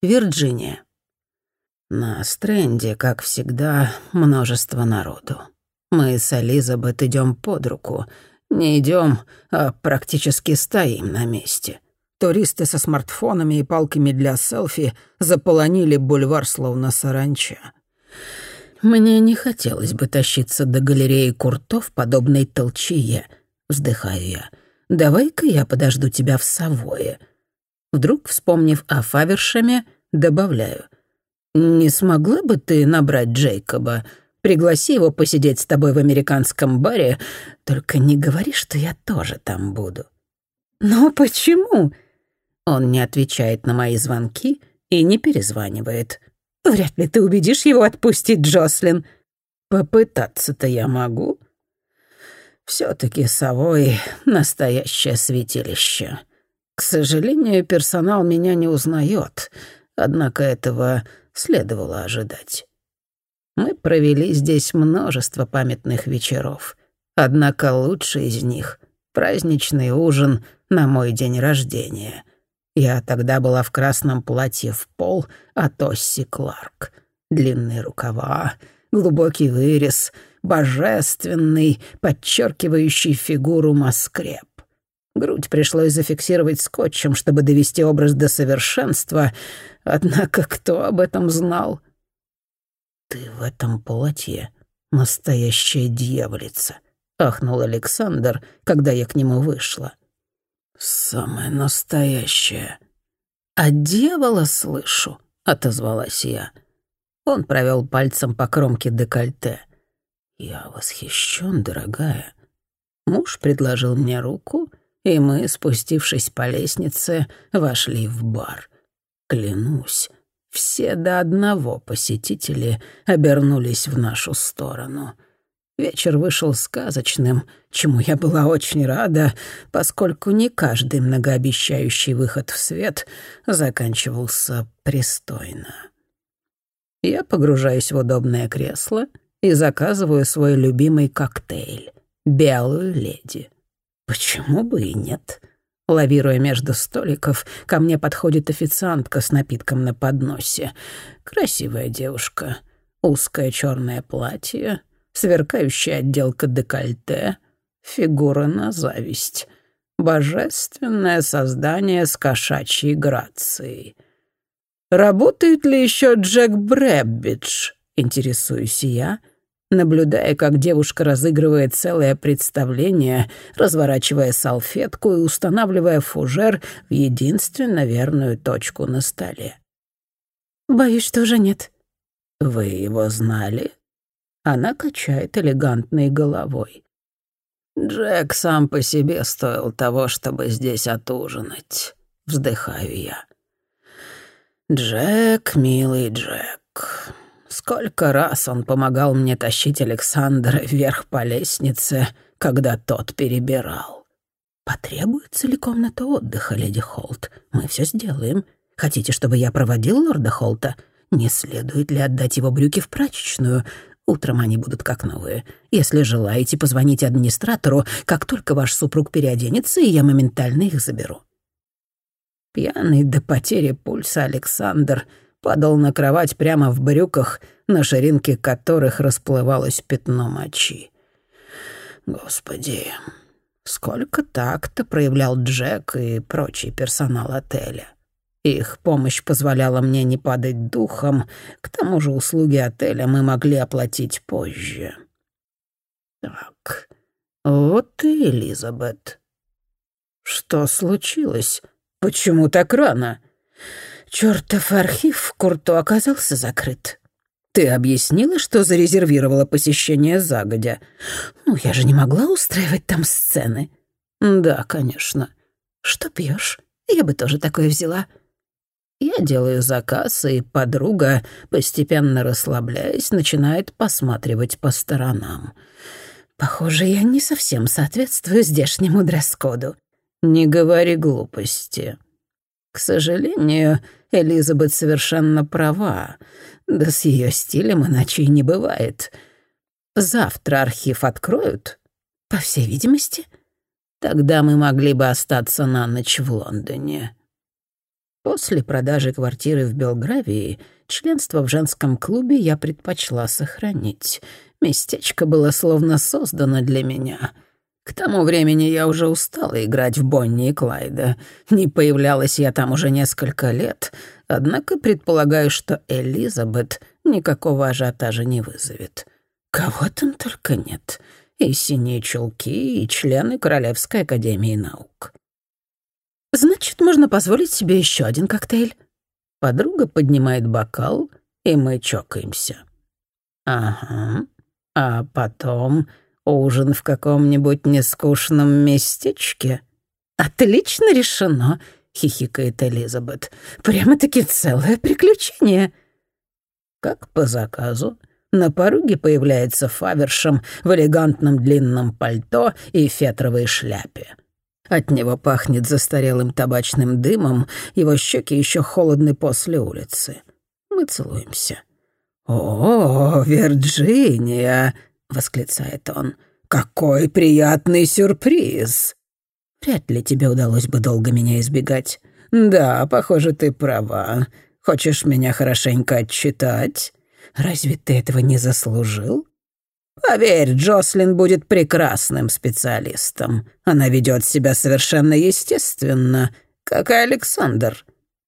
Вирджиния. На стренде, как всегда, множество народу. Мы с Элизабет идем под руку. Не идем, а практически стоим на месте. Туристы со смартфонами и палками для селфи заполонили бульвар словно саранча. Мне не хотелось бы тащиться до галереи куртов, подобной толчье. Вздыхаю я. Давай-ка я подожду тебя в Савое. Вдруг, вспомнив о Фавершеме, добавляю. «Не смогла бы ты набрать Джейкоба? Пригласи его посидеть с тобой в американском баре, только не говори, что я тоже там буду». «Но почему?» Он не отвечает на мои звонки и не перезванивает. «Вряд ли ты убедишь его отпустить Джослин». «Попытаться-то я могу». Все-таки Совой — настоящее святилище. К сожалению, персонал меня не узнает, однако этого следовало ожидать. Мы провели здесь множество памятных вечеров, однако лучший из них — праздничный ужин на мой день рождения. Я тогда была в красном платье в пол от Осси Кларк. Длинные рукава, глубокий вырез, божественный, подчеркивающий фигуру маскреп. Грудь пришлось зафиксировать скотчем, чтобы довести образ до совершенства, однако кто об этом знал? «Ты в этом платье настоящая дьяволица», — ахнул Александр, когда я к нему вышла. «Самая настоящая». «От дьявола слышу», — отозвалась я. Он провел пальцем по кромке декольте. «Я восхищен, дорогая». Муж предложил мне руку, и мы, спустившись по лестнице, вошли в бар. Клянусь, все до одного посетители обернулись в нашу сторону. Вечер вышел сказочным, чему я была очень рада, поскольку не каждый многообещающий выход в свет заканчивался пристойно. Я погружаюсь в удобное кресло и заказываю свой любимый коктейль — «Белую леди». Почему бы и нет? Лавируя между столиков, ко мне подходит официантка с напитком на подносе. Красивая девушка. Узкое черное платье, сверкающая отделка декольте, фигура на зависть. Божественное создание с кошачьей грацией. «Работает ли еще Джек Брэббидж?» — интересуюсь я — наблюдая, как девушка разыгрывает целое представление, разворачивая салфетку и устанавливая фужер в единственно верную точку на столе. «Боюсь, что уже нет». «Вы его знали?» Она качает элегантной головой. «Джек сам по себе стоил того, чтобы здесь отужинать», — вздыхаю я. «Джек, милый Джек, Сколько раз он помогал мне тащить Александра вверх по лестнице, когда тот перебирал. Потребуется ли комната отдыха, леди Холт? Мы все сделаем. Хотите, чтобы я проводил лорда Холта? Не следует ли отдать его брюки в прачечную? Утром они будут как новые. Если желаете, позвоните администратору, как только ваш супруг переоденется, и я моментально их заберу. Пьяный до потери пульса Александр — падал на кровать прямо в брюках, на ширинке которых расплывалось пятно мочи. Господи, сколько так-то проявлял Джек и прочий персонал отеля. Их помощь позволяла мне не падать духом, к тому же услуги отеля мы могли оплатить позже. Так, вот и Элизабет. Что случилось? Почему так рано? Чёртов архив Курто оказался закрыт. Ты объяснила, что зарезервировала посещение загодя? Ну, я же не могла устраивать там сцены. Да, конечно. Что пьешь? Я бы тоже такое взяла. Я делаю заказ, и подруга, постепенно расслабляясь, начинает посматривать по сторонам. Похоже, я не совсем соответствую здешнему дресс-коду. Не говори глупости. К сожалению, Элизабет совершенно права. Да с ее стилем иначе и не бывает. Завтра архив откроют? По всей видимости. Тогда мы могли бы остаться на ночь в Лондоне. После продажи квартиры в Белгравии членство в женском клубе я предпочла сохранить. Местечко было словно создано для меня. К тому времени я уже устала играть в Бонни и Клайда. Не появлялась я там уже несколько лет, однако предполагаю, что Элизабет никакого ажиотажа не вызовет. Кого там только нет. И синие чулки, и члены Королевской академии наук. «Значит, можно позволить себе еще один коктейль?» Подруга поднимает бокал, и мы чокаемся. «Ага. А потом ужин в каком-нибудь нескучном местечке?» «Отлично решено», — хихикает Элизабет. «Прямо-таки целое приключение». Как по заказу, на пороге появляется Фавершем в элегантном длинном пальто и фетровой шляпе. От него пахнет застарелым табачным дымом, его щеки еще холодны после улицы. Мы целуемся. «О, Вирджиния!» — восклицает он. «Какой приятный сюрприз!» «Вряд ли тебе удалось бы долго меня избегать». «Да, похоже, ты права. Хочешь меня хорошенько отчитать? Разве ты этого не заслужил?» Поверь, Джослин будет прекрасным специалистом. Она ведет себя совершенно естественно, как и Александр.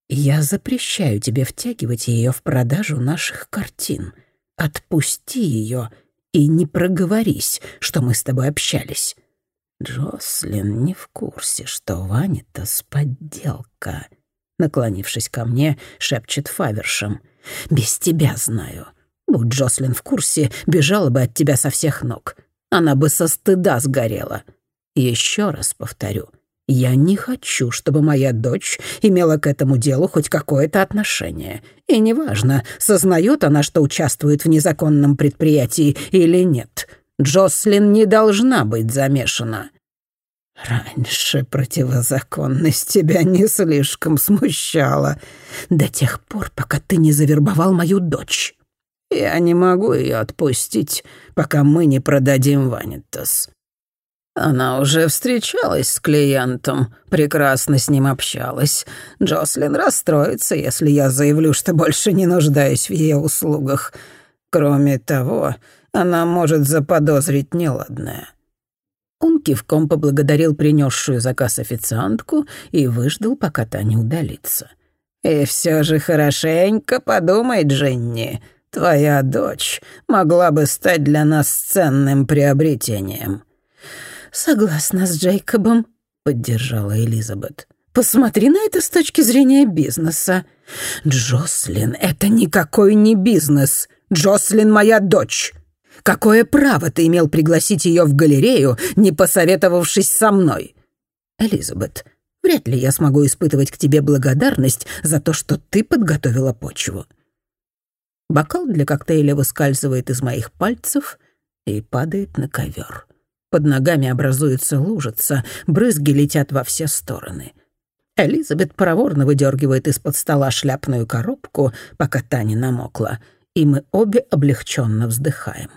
Я запрещаю тебе втягивать ее в продажу наших картин. Отпусти ее и не проговорись, что мы с тобой общались. Джослин не в курсе, что Ваня-то подделка. Наклонившись ко мне, шепчет Фавершем. «Без тебя знаю. Будь Джослин в курсе, бежала бы от тебя со всех ног. Она бы со стыда сгорела. Еще раз повторю, я не хочу, чтобы моя дочь имела к этому делу хоть какое-то отношение. И неважно, сознает она, что участвует в незаконном предприятии или нет. Джослин не должна быть замешана. Раньше противозаконность тебя не слишком смущала. До тех пор, пока ты не завербовал мою дочь. Я не могу ее отпустить, пока мы не продадим Ванитас. Она уже встречалась с клиентом, прекрасно с ним общалась. Джослин расстроится, если я заявлю, что больше не нуждаюсь в ее услугах. Кроме того, она может заподозрить неладное». Он кивком поблагодарил принесшую заказ официантку и выждал, пока та не удалится. «И все же хорошенько подумай, Дженни. Твоя дочь могла бы стать для нас ценным приобретением». «Согласна с Джейкобом», — поддержала Элизабет. «Посмотри на это с точки зрения бизнеса». «Джослин, это никакой не бизнес. Джослин моя дочь. Какое право ты имел пригласить ее в галерею, не посоветовавшись со мной?» «Элизабет, вряд ли я смогу испытывать к тебе благодарность за то, что ты подготовила почву. Бокал для коктейля выскальзывает из моих пальцев и падает на ковер. Под ногами образуется лужица, брызги летят во все стороны. Элизабет проворно выдергивает из-под стола шляпную коробку, пока та не намокла, и мы обе облегченно вздыхаем.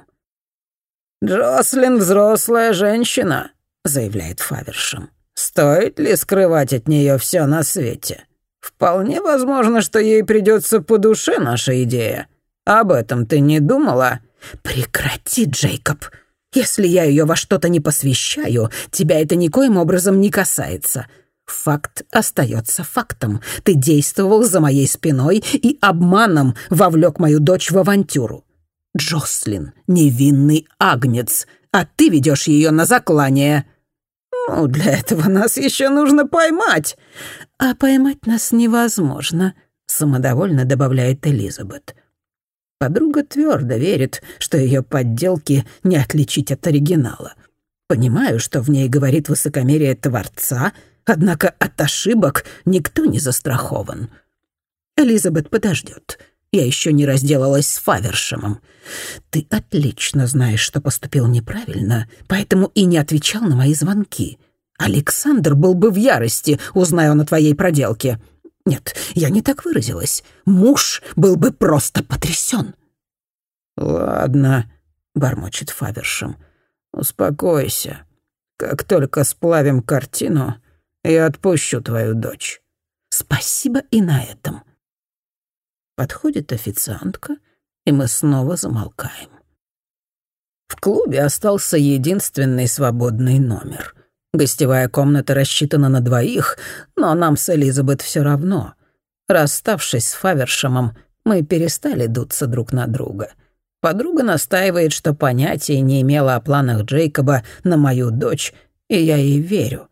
«Джослин взрослая женщина», — заявляет Фавершем. «Стоит ли скрывать от нее все на свете? Вполне возможно, что ей придется по душе наша идея. Об этом ты не думала?» «Прекрати, Джейкоб. Если я ее во что-то не посвящаю, тебя это никоим образом не касается. Факт остается фактом. Ты действовал за моей спиной и обманом вовлек мою дочь в авантюру. Джослин — невинный агнец, а ты ведешь ее на заклание». «Ну, для этого нас еще нужно поймать». «А поймать нас невозможно», — самодовольно добавляет Элизабет. Подруга твердо верит, что ее подделки не отличить от оригинала. Понимаю, что в ней говорит высокомерие Творца, однако от ошибок никто не застрахован. Элизабет подождет. Я еще не разделалась с Фавершемом. Ты отлично знаешь, что поступил неправильно, поэтому и не отвечал на мои звонки. Александр был бы в ярости, узная он о твоей проделке. Нет, я не так выразилась. Муж был бы просто потрясен. «Ладно», — бормочет Фавершем, — «успокойся. Как только сплавим картину, я отпущу твою дочь. Спасибо и на этом. Подходит официантка, и мы снова замолкаем. В клубе остался единственный свободный номер. Гостевая комната рассчитана на двоих, но нам с Элизабет все равно. Расставшись с Фавершемом, мы перестали дуться друг на друга. Подруга настаивает, что понятия не имела о планах Джейкоба на мою дочь, и я ей верю.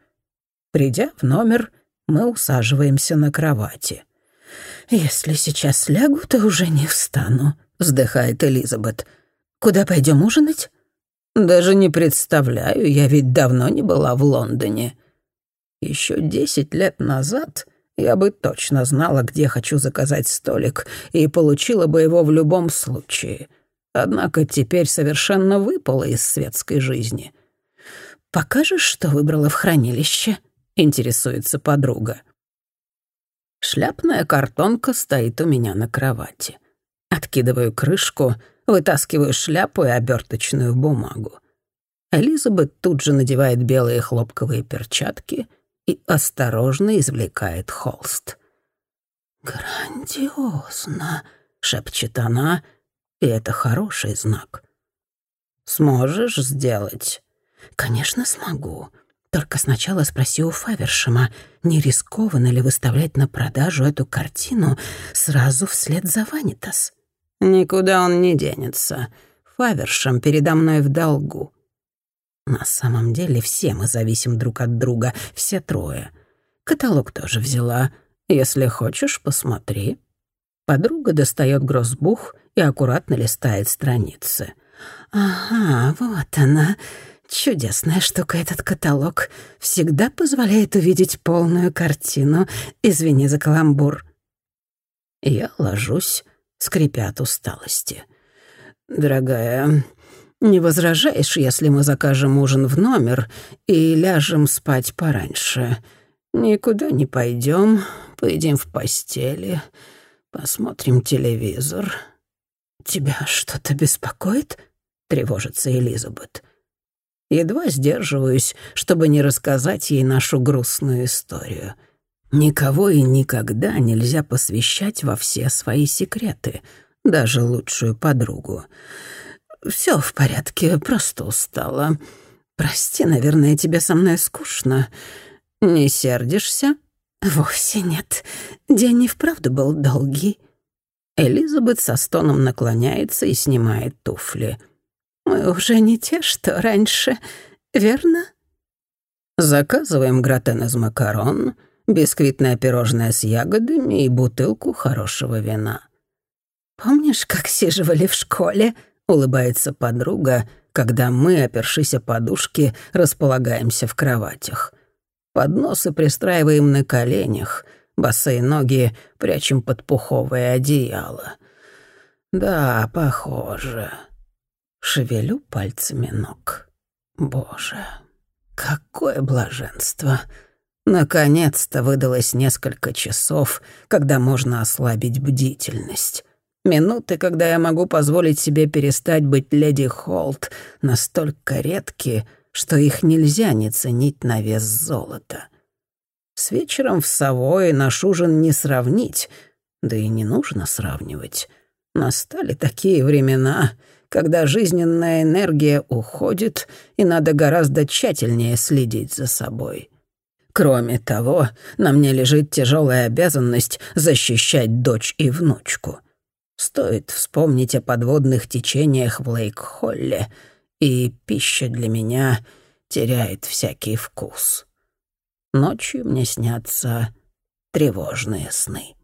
Придя в номер, мы усаживаемся на кровати. «Если сейчас лягу, то уже не встану», — вздыхает Элизабет. «Куда пойдем ужинать?» «Даже не представляю, я ведь давно не была в Лондоне. Еще десять лет назад я бы точно знала, где хочу заказать столик, и получила бы его в любом случае. Однако теперь совершенно выпала из светской жизни». «Покажешь, что выбрала в хранилище?» — интересуется подруга. Шляпная картонка стоит у меня на кровати. Откидываю крышку, вытаскиваю шляпу и оберточную бумагу. Элизабет тут же надевает белые хлопковые перчатки и осторожно извлекает холст. «Грандиозно», — шепчет она, и это хороший знак. «Сможешь сделать?» «Конечно, смогу. Только сначала спроси у Фавершема, не рискованно ли выставлять на продажу эту картину сразу вслед за Ванитас. Никуда он не денется. Фавершем передо мной в долгу. На самом деле все мы зависим друг от друга, все трое. Каталог тоже взяла. Если хочешь, посмотри. Подруга достает гроссбух и аккуратно листает страницы. «Ага, вот она. Чудесная штука этот каталог. Всегда позволяет увидеть полную картину. Извини за каламбур. Я ложусь, скрипя от усталости. «Дорогая, не возражаешь, если мы закажем ужин в номер и ляжем спать пораньше? Никуда не пойдем, поедим в постели, посмотрим телевизор». «Тебя что-то беспокоит?» — тревожится Элизабет. Едва сдерживаюсь, чтобы не рассказать ей нашу грустную историю. Никого и никогда нельзя посвящать во все свои секреты, даже лучшую подругу. Все в порядке, просто устала. Прости, наверное, тебе со мной скучно. Не сердишься?» «Вовсе нет. День и вправду был долгий». Элизабет со стоном наклоняется и снимает туфли — мы уже не те, что раньше, верно? Заказываем гратен из макарон, бисквитное пирожное с ягодами и бутылку хорошего вина. Помнишь, как сиживали в школе? Улыбается подруга, когда мы, опершись о подушки, располагаемся в кроватях. Подносы пристраиваем на коленях, босые ноги прячем под пуховое одеяло. Да, похоже. Шевелю пальцами ног. Боже, какое блаженство! Наконец-то выдалось несколько часов, когда можно ослабить бдительность. Минуты, когда я могу позволить себе перестать быть леди Холт, настолько редки, что их нельзя не ценить на вес золота. С вечером в Савое наш ужин не сравнить, да и не нужно сравнивать. Настали такие времена, когда жизненная энергия уходит, и надо гораздо тщательнее следить за собой. Кроме того, на мне лежит тяжелая обязанность защищать дочь и внучку. Стоит вспомнить о подводных течениях в Лейк-Холле, и пища для меня теряет всякий вкус. Ночью мне снятся тревожные сны.